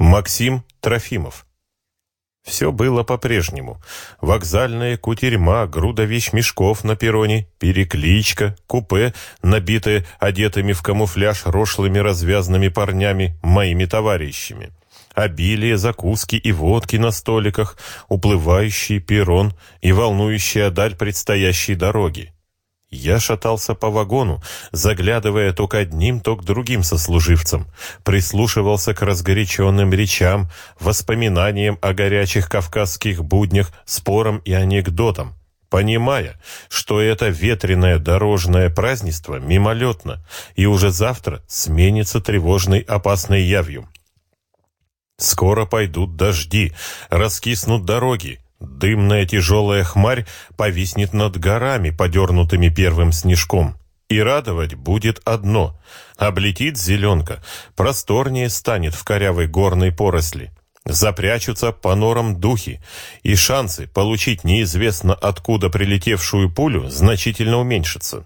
Максим Трофимов. Все было по-прежнему. Вокзальная кутерьма, груда вещмешков на перроне, перекличка, купе, набитое одетыми в камуфляж рошлыми развязными парнями, моими товарищами. Обилие закуски и водки на столиках, уплывающий перрон и волнующая даль предстоящей дороги. Я шатался по вагону, заглядывая то к одним, то к другим сослуживцам, прислушивался к разгоряченным речам, воспоминаниям о горячих кавказских буднях, спорам и анекдотам, понимая, что это ветреное дорожное празднество мимолетно и уже завтра сменится тревожной опасной явью. Скоро пойдут дожди, раскиснут дороги, Дымная тяжелая хмарь повиснет над горами, подернутыми первым снежком. И радовать будет одно. Облетит зеленка, просторнее станет в корявой горной поросли. Запрячутся по норам духи, и шансы получить неизвестно откуда прилетевшую пулю значительно уменьшатся.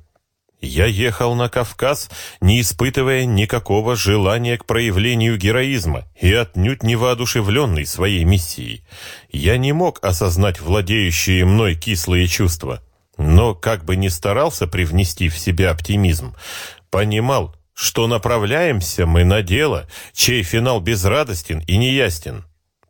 Я ехал на Кавказ, не испытывая никакого желания к проявлению героизма и отнюдь не воодушевленный своей миссией. Я не мог осознать владеющие мной кислые чувства, но, как бы ни старался привнести в себя оптимизм, понимал, что направляемся мы на дело, чей финал безрадостен и неясен.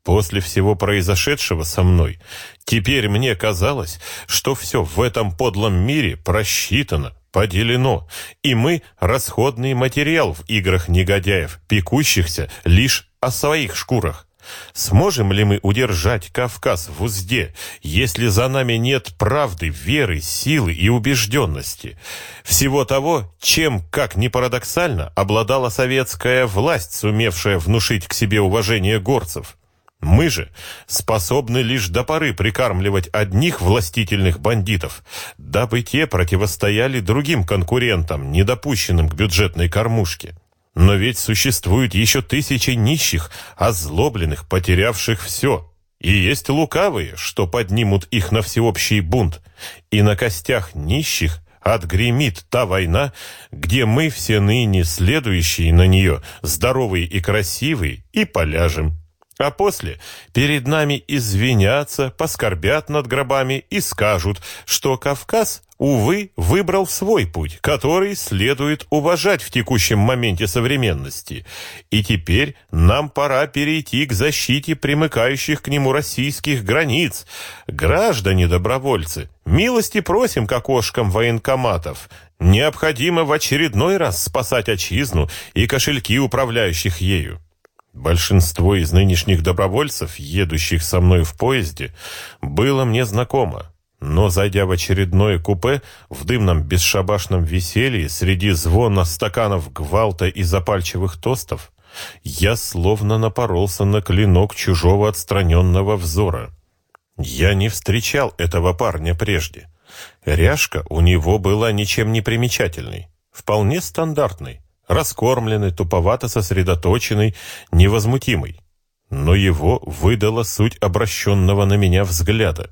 После всего произошедшего со мной, теперь мне казалось, что все в этом подлом мире просчитано, поделено, и мы – расходный материал в играх негодяев, пекущихся лишь о своих шкурах. Сможем ли мы удержать Кавказ в узде, если за нами нет правды, веры, силы и убежденности? Всего того, чем, как ни парадоксально, обладала советская власть, сумевшая внушить к себе уважение горцев. Мы же способны лишь до поры прикармливать одних властительных бандитов, дабы те противостояли другим конкурентам, недопущенным к бюджетной кормушке. Но ведь существуют еще тысячи нищих, озлобленных, потерявших все. И есть лукавые, что поднимут их на всеобщий бунт. И на костях нищих отгремит та война, где мы все ныне следующие на нее, здоровые и красивые, и поляжем. А после перед нами извинятся, поскорбят над гробами и скажут, что Кавказ, увы, выбрал свой путь, который следует уважать в текущем моменте современности. И теперь нам пора перейти к защите примыкающих к нему российских границ. Граждане-добровольцы, милости просим к окошкам военкоматов. Необходимо в очередной раз спасать отчизну и кошельки управляющих ею. Большинство из нынешних добровольцев, едущих со мной в поезде, было мне знакомо. Но, зайдя в очередное купе, в дымном бесшабашном веселье, среди звона стаканов гвалта и запальчивых тостов, я словно напоролся на клинок чужого отстраненного взора. Я не встречал этого парня прежде. Ряжка у него была ничем не примечательной, вполне стандартной раскормленный, туповато сосредоточенный, невозмутимый. Но его выдала суть обращенного на меня взгляда.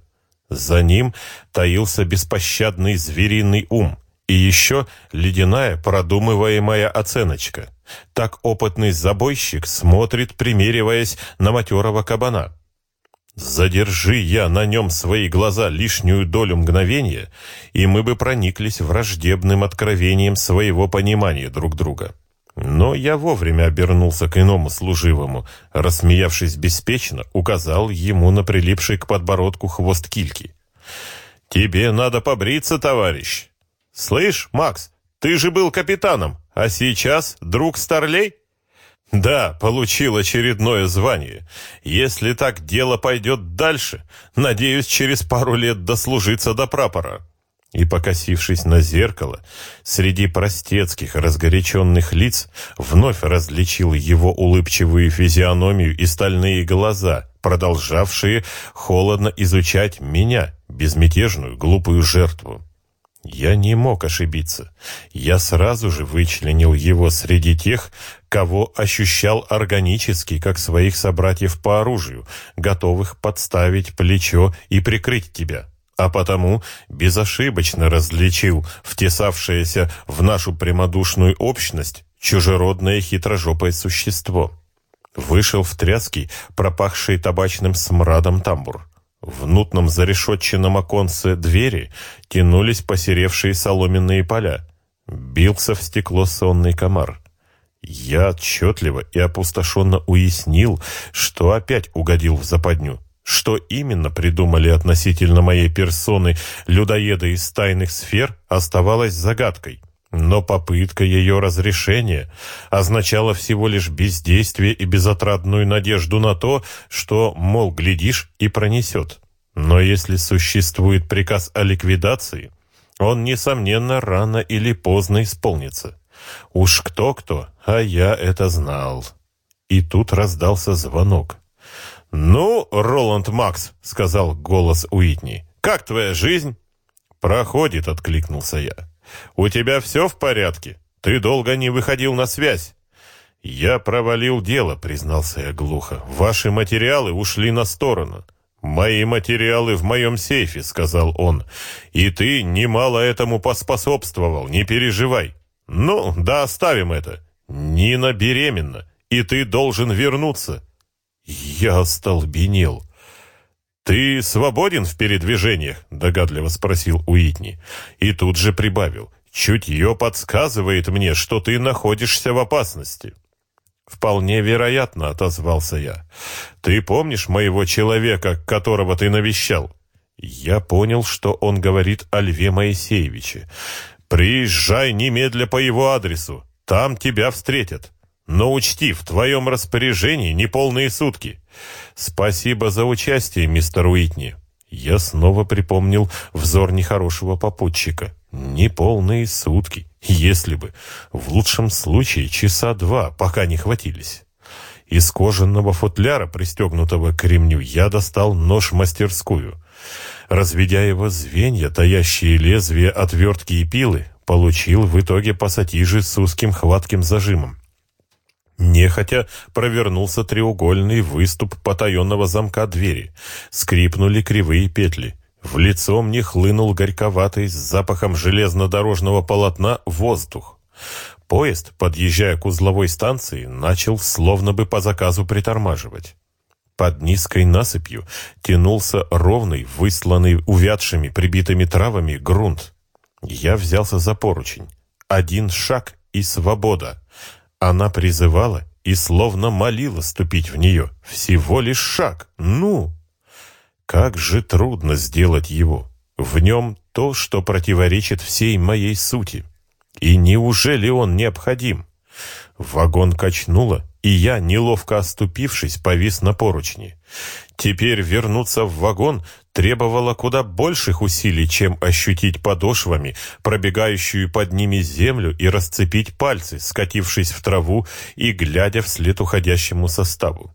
За ним таился беспощадный звериный ум и еще ледяная продумываемая оценочка. Так опытный забойщик смотрит, примериваясь на матерого кабана. Задержи я на нем свои глаза лишнюю долю мгновения, и мы бы прониклись враждебным откровением своего понимания друг друга. Но я вовремя обернулся к иному служивому, рассмеявшись беспечно, указал ему на прилипший к подбородку хвост кильки. «Тебе надо побриться, товарищ!» «Слышь, Макс, ты же был капитаном, а сейчас друг Старлей?» Да, получил очередное звание. Если так дело пойдет дальше, надеюсь, через пару лет дослужиться до прапора. И, покосившись на зеркало, среди простецких разгоряченных лиц вновь различил его улыбчивую физиономию и стальные глаза, продолжавшие холодно изучать меня, безмятежную глупую жертву. Я не мог ошибиться. Я сразу же вычленил его среди тех, кого ощущал органически, как своих собратьев по оружию, готовых подставить плечо и прикрыть тебя. А потому безошибочно различил втесавшееся в нашу прямодушную общность чужеродное хитрожопое существо. Вышел в тряский, пропахший табачным смрадом тамбур. В нутном зарешетченном оконце двери тянулись посеревшие соломенные поля. Бился в стекло сонный комар. Я отчетливо и опустошенно уяснил, что опять угодил в западню. Что именно придумали относительно моей персоны людоеды из тайных сфер, оставалось загадкой. Но попытка ее разрешения означала всего лишь бездействие и безотрадную надежду на то, что, мол, глядишь и пронесет. Но если существует приказ о ликвидации, он, несомненно, рано или поздно исполнится. Уж кто-кто, а я это знал. И тут раздался звонок. «Ну, Роланд Макс», — сказал голос Уитни, — «как твоя жизнь?» «Проходит», — откликнулся я. «У тебя все в порядке? Ты долго не выходил на связь?» «Я провалил дело», — признался я глухо. «Ваши материалы ушли на сторону». «Мои материалы в моем сейфе», — сказал он. «И ты немало этому поспособствовал, не переживай». «Ну, да оставим это. Нина беременна, и ты должен вернуться». Я остолбенел. «Ты свободен в передвижениях?» — догадливо спросил Уитни. И тут же прибавил. «Чутье подсказывает мне, что ты находишься в опасности». «Вполне вероятно», — отозвался я. «Ты помнишь моего человека, которого ты навещал?» Я понял, что он говорит о Льве Моисеевиче. «Приезжай немедля по его адресу. Там тебя встретят». Но учти, в твоем распоряжении неполные сутки. Спасибо за участие, мистер Уитни. Я снова припомнил взор нехорошего попутчика. Неполные сутки, если бы. В лучшем случае часа два, пока не хватились. Из кожаного футляра, пристегнутого к ремню, я достал нож-мастерскую. Разведя его звенья, таящие лезвия, отвертки и пилы, получил в итоге пассатижи с узким хватким зажимом. Нехотя провернулся треугольный выступ потаенного замка двери. Скрипнули кривые петли. В лицо мне хлынул горьковатый с запахом железнодорожного полотна воздух. Поезд, подъезжая к узловой станции, начал словно бы по заказу притормаживать. Под низкой насыпью тянулся ровный, высланный увядшими прибитыми травами грунт. Я взялся за поручень. Один шаг и свобода. Она призывала и словно молила ступить в нее. Всего лишь шаг. Ну! Как же трудно сделать его. В нем то, что противоречит всей моей сути. И неужели он необходим? Вагон качнуло, и я, неловко оступившись, повис на поручни. Теперь вернуться в вагон требовало куда больших усилий, чем ощутить подошвами пробегающую под ними землю и расцепить пальцы, скатившись в траву и глядя вслед уходящему составу.